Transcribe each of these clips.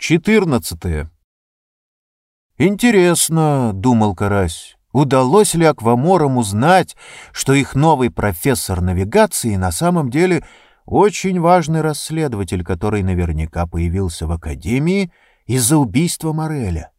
14. «Интересно, — думал Карась, — удалось ли акваморам узнать, что их новый профессор навигации на самом деле очень важный расследователь, который наверняка появился в Академии из-за убийства Мореля?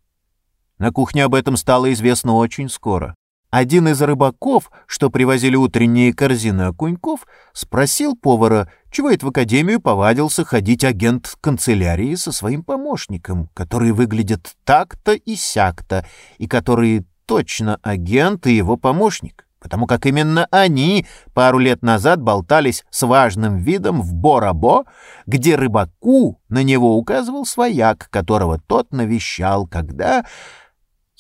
На кухне об этом стало известно очень скоро. Один из рыбаков, что привозили утренние корзины окуньков, спросил повара, чего это в академию повадился ходить агент канцелярии со своим помощником, который выглядит так-то и сяк-то, и который точно агент и его помощник, потому как именно они пару лет назад болтались с важным видом в Борабо, где рыбаку на него указывал свояк, которого тот навещал, когда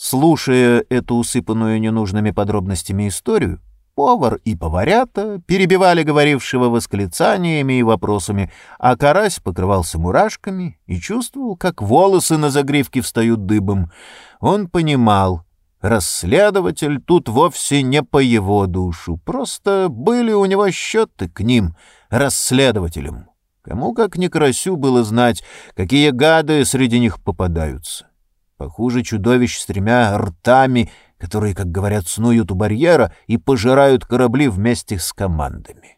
Слушая эту усыпанную ненужными подробностями историю, повар и поварята перебивали говорившего восклицаниями и вопросами, а карась покрывался мурашками и чувствовал, как волосы на загривке встают дыбом. Он понимал, расследователь тут вовсе не по его душу, просто были у него счеты к ним, расследователям. Кому как не Карасю было знать, какие гады среди них попадаются. Похуже чудовищ с тремя ртами, которые, как говорят, снуют у барьера и пожирают корабли вместе с командами.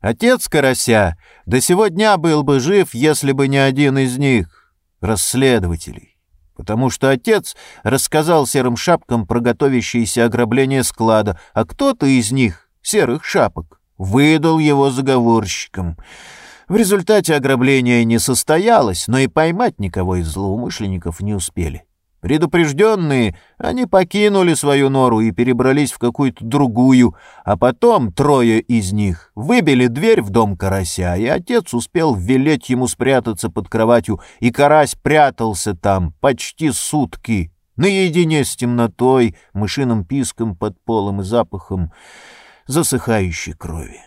Отец Карася до сегодня был бы жив, если бы не один из них, расследователей, потому что отец рассказал серым шапкам про готовящееся ограбление склада, а кто-то из них, серых шапок, выдал его заговорщикам — в результате ограбления не состоялось, но и поймать никого из злоумышленников не успели. Предупрежденные, они покинули свою нору и перебрались в какую-то другую, а потом трое из них выбили дверь в дом карася, и отец успел велеть ему спрятаться под кроватью, и карась прятался там почти сутки, наедине с темнотой, мышиным писком под полом и запахом засыхающей крови.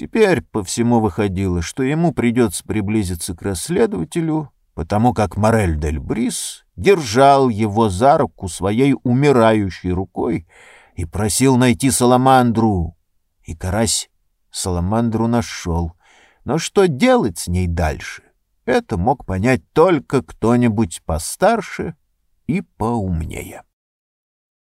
Теперь по всему выходило, что ему придется приблизиться к расследователю, потому как Морель дель Брис держал его за руку своей умирающей рукой и просил найти Саламандру. И Карась Саламандру нашел. Но что делать с ней дальше, это мог понять только кто-нибудь постарше и поумнее.